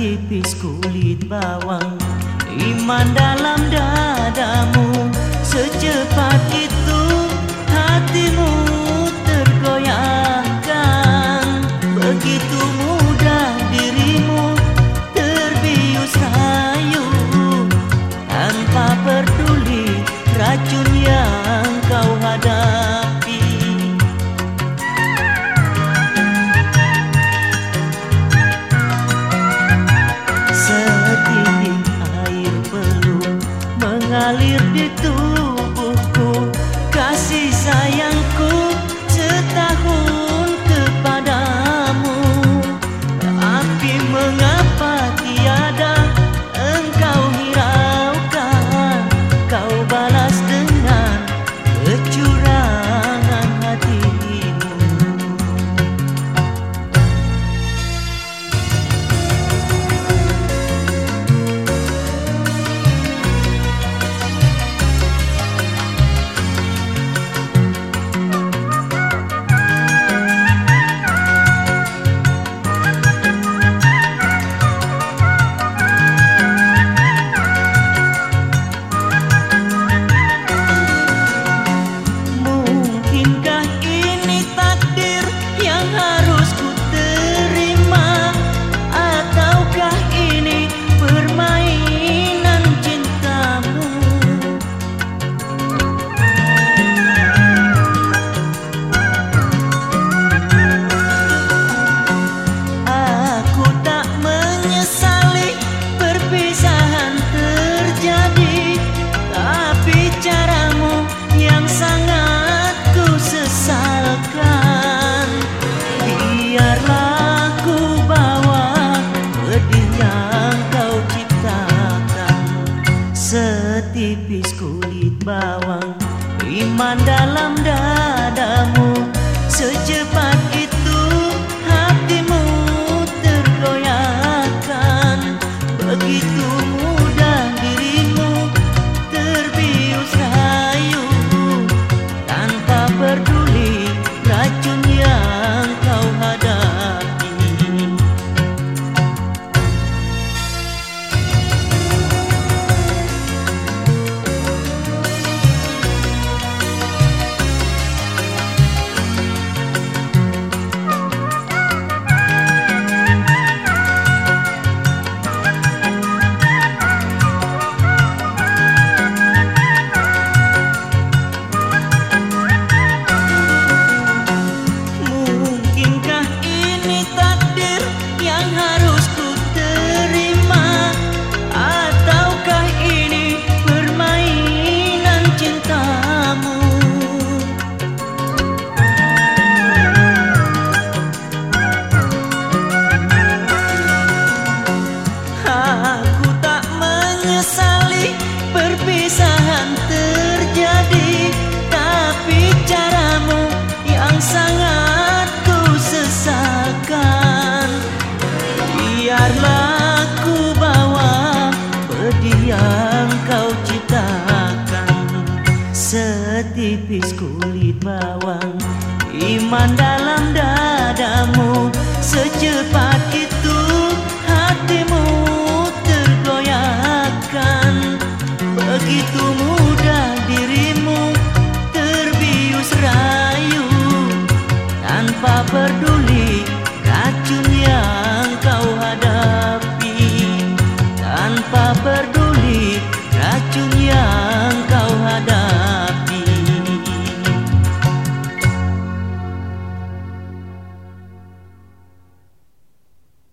tipis kulit bawang Iman dalam dadamu. Secepat itu hatimu tergoyahkan Begitu mudah dirimu terbius rayu. Tanpa peduli racun yang kau hadap. a little bit Iman dalam dadamu Secepat iris kulit bawang Iman dalam dadamu secepat itu